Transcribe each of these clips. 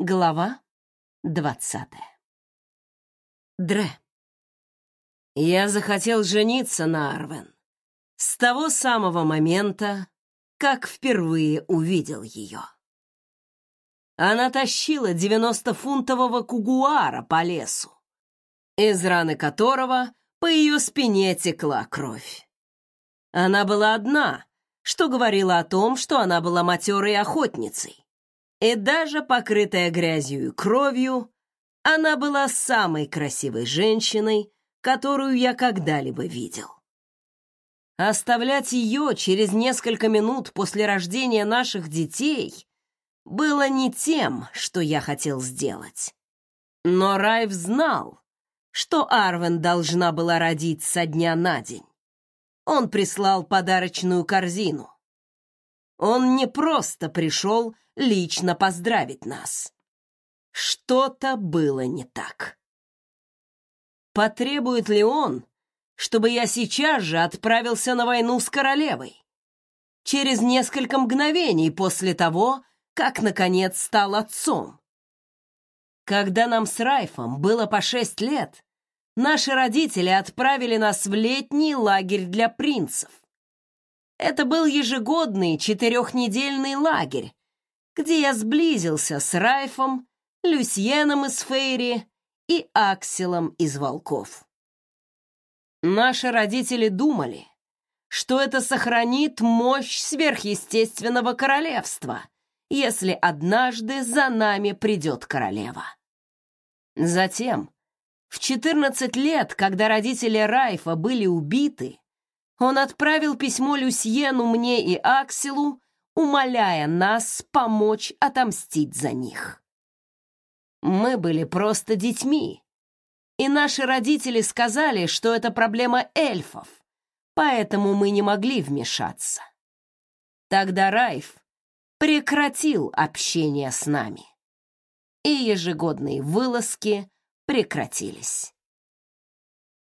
Глава двадцатая. Дре. Я захотел жениться на Арвен с того самого момента, как впервые увидел ее. Она тащила девяностофунтового кугуара по лесу, из раны которого по ее спине текла кровь. Она была одна, что говорило о том, что она была матерой охотницей. И даже покрытая грязью и кровью, она была самой красивой женщиной, которую я когда-либо видел. Оставлять ее через несколько минут после рождения наших детей было не тем, что я хотел сделать. Но Райв знал, что Арвен должна была родить со дня на день. Он прислал подарочную корзину. Он не просто пришел лично поздравить нас. Что-то было не так. Потребует ли он, чтобы я сейчас же отправился на войну с королевой? Через несколько мгновений после того, как, наконец, стал отцом. Когда нам с Райфом было по шесть лет, наши родители отправили нас в летний лагерь для принцев. Это был ежегодный четырехнедельный лагерь, где я сблизился с Райфом, Люсьеном из Фейри и Акселом из Волков. Наши родители думали, что это сохранит мощь сверхъестественного королевства, если однажды за нами придет королева. Затем, в 14 лет, когда родители Райфа были убиты, он отправил письмо Люсьену, мне и Акселу умоляя нас помочь отомстить за них. Мы были просто детьми, и наши родители сказали, что это проблема эльфов, поэтому мы не могли вмешаться. Тогда Райф прекратил общение с нами, и ежегодные вылазки прекратились.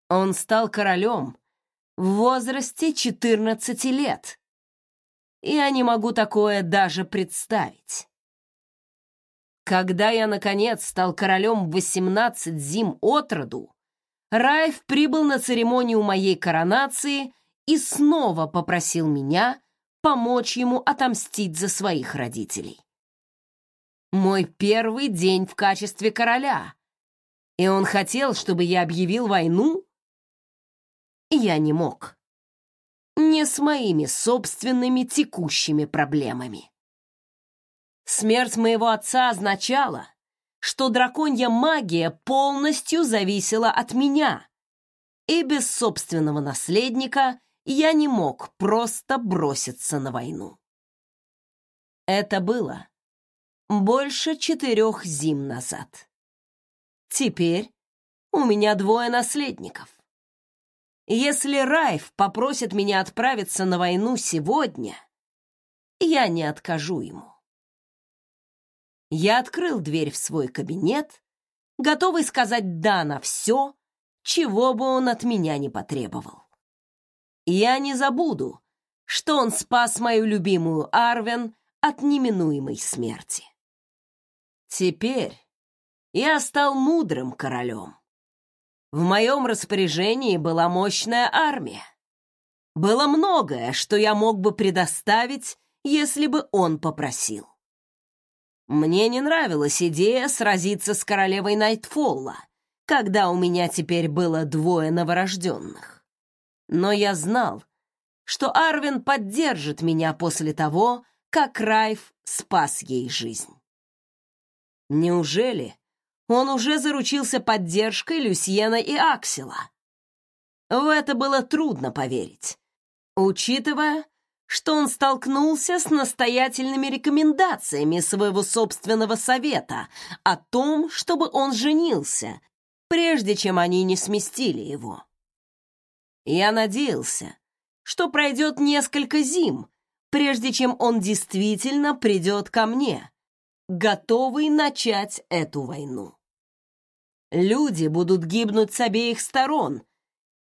Он стал королем в возрасте 14 лет, я не могу такое даже представить. Когда я, наконец, стал королем в 18 зим от роду, Райф прибыл на церемонию моей коронации и снова попросил меня помочь ему отомстить за своих родителей. Мой первый день в качестве короля, и он хотел, чтобы я объявил войну? Я не мог не с моими собственными текущими проблемами. Смерть моего отца означала, что драконья магия полностью зависела от меня, и без собственного наследника я не мог просто броситься на войну. Это было больше четырех зим назад. Теперь у меня двое наследников. Если Райф попросит меня отправиться на войну сегодня, я не откажу ему. Я открыл дверь в свой кабинет, готовый сказать «да» на все, чего бы он от меня не потребовал. Я не забуду, что он спас мою любимую Арвен от неминуемой смерти. Теперь я стал мудрым королем. В моем распоряжении была мощная армия. Было многое, что я мог бы предоставить, если бы он попросил. Мне не нравилась идея сразиться с королевой Найтфолла, когда у меня теперь было двое новорожденных. Но я знал, что Арвин поддержит меня после того, как Райф спас ей жизнь. Неужели он уже заручился поддержкой Люсьена и Аксела. В это было трудно поверить, учитывая, что он столкнулся с настоятельными рекомендациями своего собственного совета о том, чтобы он женился, прежде чем они не сместили его. Я надеялся, что пройдет несколько зим, прежде чем он действительно придет ко мне, готовый начать эту войну. Люди будут гибнуть с обеих сторон,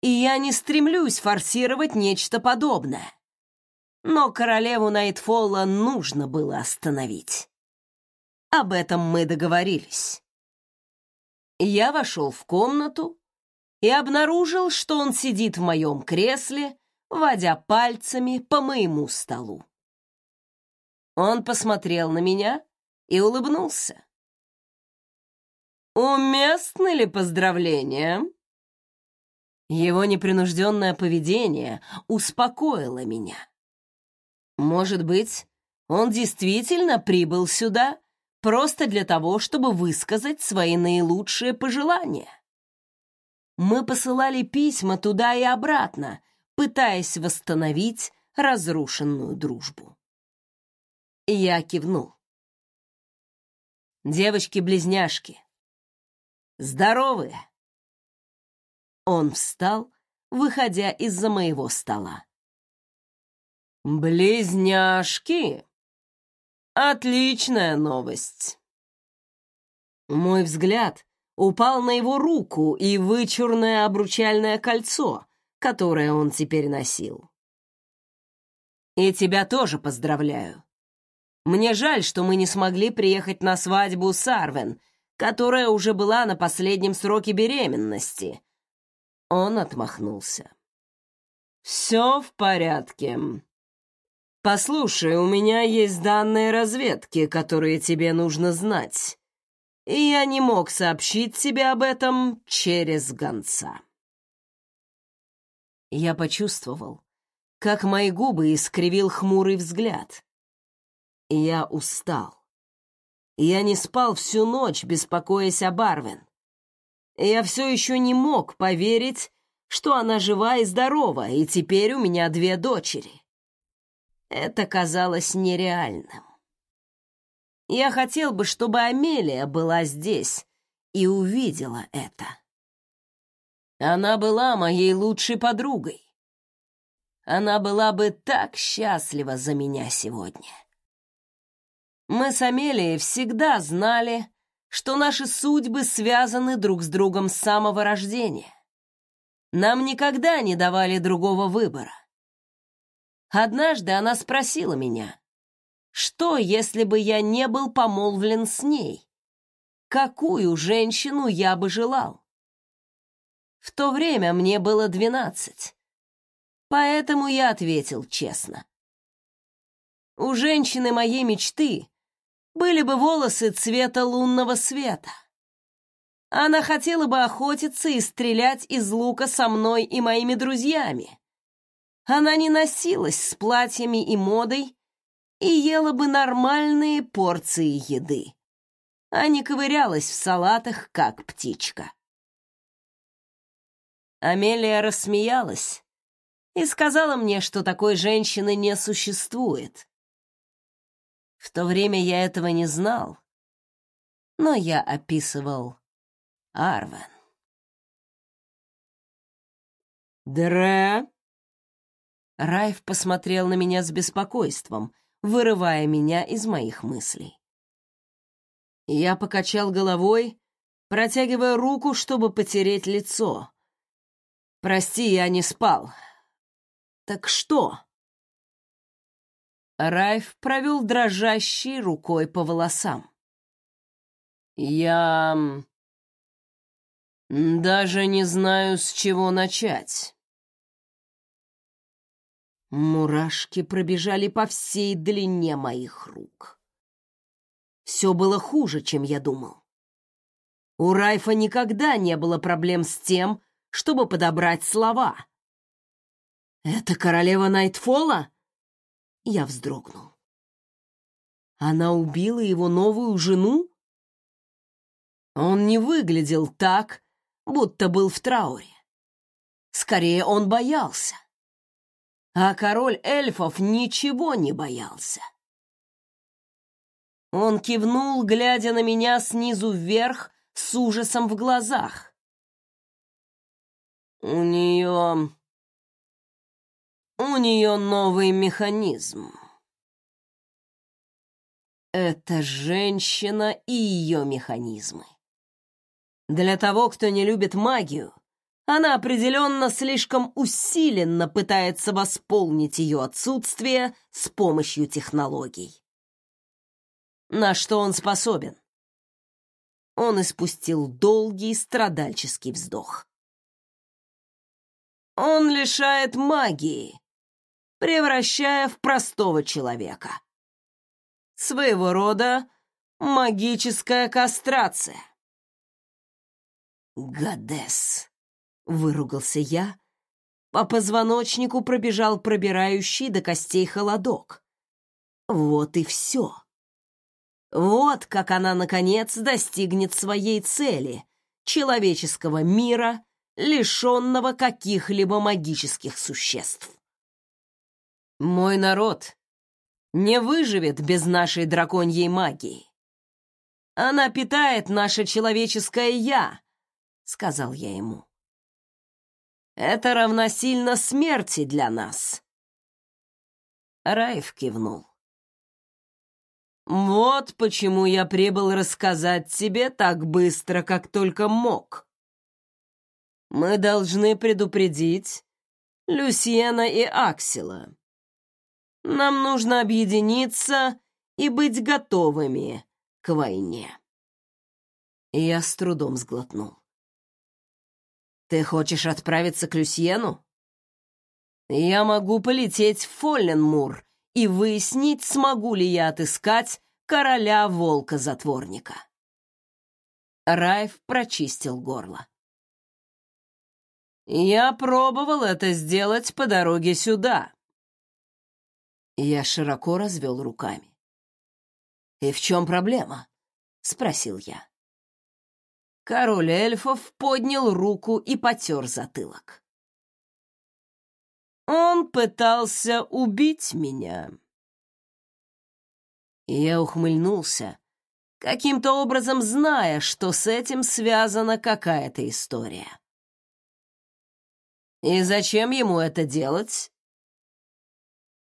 и я не стремлюсь форсировать нечто подобное. Но королеву Найтфолла нужно было остановить. Об этом мы договорились. Я вошел в комнату и обнаружил, что он сидит в моем кресле, водя пальцами по моему столу. Он посмотрел на меня и улыбнулся. «Уместны ли поздравления?» Его непринужденное поведение успокоило меня. Может быть, он действительно прибыл сюда просто для того, чтобы высказать свои наилучшие пожелания. Мы посылали письма туда и обратно, пытаясь восстановить разрушенную дружбу. Я кивнул. Девочки-близняшки. Здоровые. Он встал, выходя из-за моего стола. Близняшки. Отличная новость. Мой взгляд упал на его руку и вычурное обручальное кольцо, которое он теперь носил. И тебя тоже поздравляю. Мне жаль, что мы не смогли приехать на свадьбу Сарвен, которая уже была на последнем сроке беременности. Он отмахнулся. Все в порядке. Послушай, у меня есть данные разведки, которые тебе нужно знать. И я не мог сообщить тебе об этом через гонца. Я почувствовал, как мои губы искривил хмурый взгляд. Я устал. Я не спал всю ночь, беспокоясь о Барвин. Я все еще не мог поверить, что она жива и здорова, и теперь у меня две дочери. Это казалось нереальным. Я хотел бы, чтобы Амелия была здесь и увидела это. Она была моей лучшей подругой. Она была бы так счастлива за меня сегодня. Мы с Амелией всегда знали, что наши судьбы связаны друг с другом с самого рождения. Нам никогда не давали другого выбора. Однажды она спросила меня, что, если бы я не был помолвлен с ней? Какую женщину я бы желал? В то время мне было двенадцать, поэтому я ответил честно. У женщины моей мечты были бы волосы цвета лунного света. Она хотела бы охотиться и стрелять из лука со мной и моими друзьями. Она не носилась с платьями и модой и ела бы нормальные порции еды, а не ковырялась в салатах, как птичка. Амелия рассмеялась и сказала мне, что такой женщины не существует. В то время я этого не знал, но я описывал Арвен. «Дре?» Райф посмотрел на меня с беспокойством, вырывая меня из моих мыслей. Я покачал головой, протягивая руку, чтобы потереть лицо. «Прости, я не спал. Так что?» Райф провел дрожащей рукой по волосам. «Я... даже не знаю, с чего начать». Мурашки пробежали по всей длине моих рук. Все было хуже, чем я думал. У Райфа никогда не было проблем с тем, чтобы подобрать слова. «Это королева Найтфола?» Я вздрогнул. Она убила его новую жену? Он не выглядел так, будто был в трауре. Скорее, он боялся. А король эльфов ничего не боялся. Он кивнул, глядя на меня снизу вверх, с ужасом в глазах. У нее у нее новый механизм. Это женщина и ее механизмы. Для того, кто не любит магию, она определенно слишком усиленно пытается восполнить ее отсутствие с помощью технологий. на что он способен. Он испустил долгий страдальческий вздох. Он лишает магии, превращая в простого человека. Своего рода магическая кастрация. «Гадес!» — выругался я. По позвоночнику пробежал пробирающий до костей холодок. Вот и все. Вот как она, наконец, достигнет своей цели — человеческого мира, лишенного каких-либо магических существ. Мой народ не выживет без нашей драконьей магии. Она питает наше человеческое «я», — сказал я ему. Это равносильно смерти для нас. Раев кивнул. Вот почему я прибыл рассказать тебе так быстро, как только мог. Мы должны предупредить Люсьена и Аксела. Нам нужно объединиться и быть готовыми к войне. Я с трудом сглотнул. Ты хочешь отправиться к Люсьену? Я могу полететь в Фолленмур и выяснить, смогу ли я отыскать короля волка-затворника. Райф прочистил горло. Я пробовал это сделать по дороге сюда. Я широко развел руками. «И в чем проблема?» — спросил я. Король эльфов поднял руку и потер затылок. Он пытался убить меня. Я ухмыльнулся, каким-то образом зная, что с этим связана какая-то история. «И зачем ему это делать?»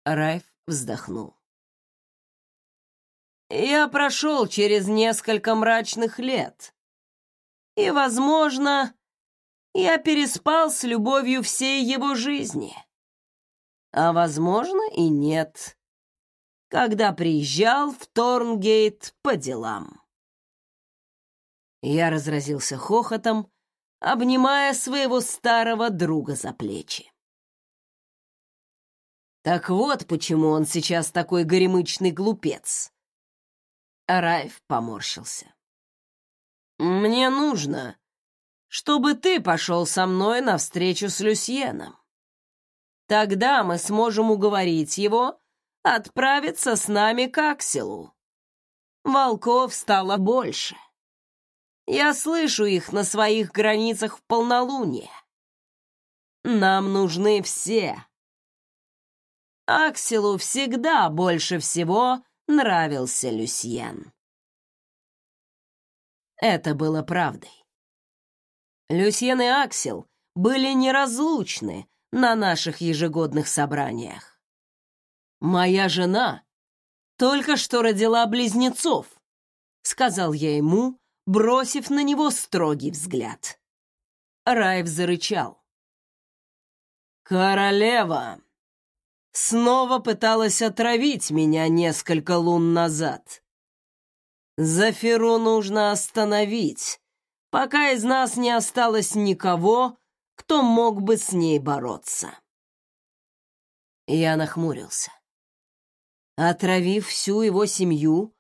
Райф вздохнул. «Я прошел через несколько мрачных лет, и, возможно, я переспал с любовью всей его жизни. А, возможно, и нет, когда приезжал в Торнгейт по делам. Я разразился хохотом, обнимая своего старого друга за плечи. Так вот, почему он сейчас такой горемычный глупец. Райф поморщился. Мне нужно, чтобы ты пошел со мной на встречу с Люсьеном. Тогда мы сможем уговорить его отправиться с нами к Акселу. Волков стало больше. Я слышу их на своих границах в полнолуние. Нам нужны все. Акселу всегда больше всего нравился Люсьен. Это было правдой. Люсьен и Аксел были неразлучны на наших ежегодных собраниях. «Моя жена только что родила близнецов», — сказал я ему, бросив на него строгий взгляд. Райв зарычал. «Королева!» Снова пыталась отравить меня несколько лун назад. Зафиру нужно остановить, пока из нас не осталось никого, кто мог бы с ней бороться. Я нахмурился. Отравив всю его семью,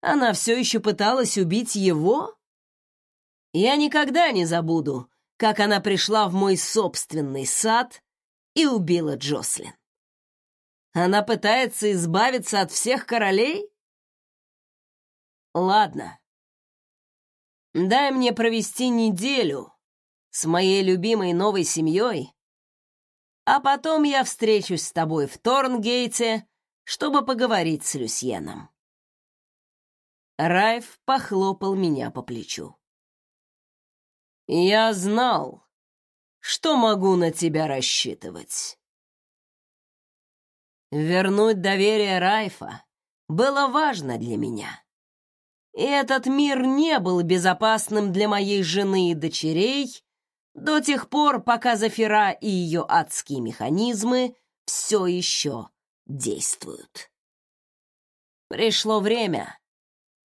она все еще пыталась убить его? Я никогда не забуду, как она пришла в мой собственный сад и убила Джослин. Она пытается избавиться от всех королей? Ладно. Дай мне провести неделю с моей любимой новой семьей, а потом я встречусь с тобой в Торнгейте, чтобы поговорить с Люсьеном. Райф похлопал меня по плечу. Я знал, что могу на тебя рассчитывать. Вернуть доверие Райфа было важно для меня. И этот мир не был безопасным для моей жены и дочерей до тех пор, пока Зафира и ее адские механизмы все еще действуют. Пришло время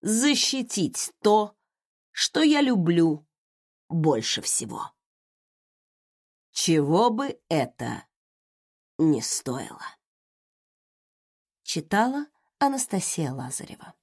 защитить то, что я люблю больше всего. Чего бы это ни стоило. Читала Анастасия Лазарева.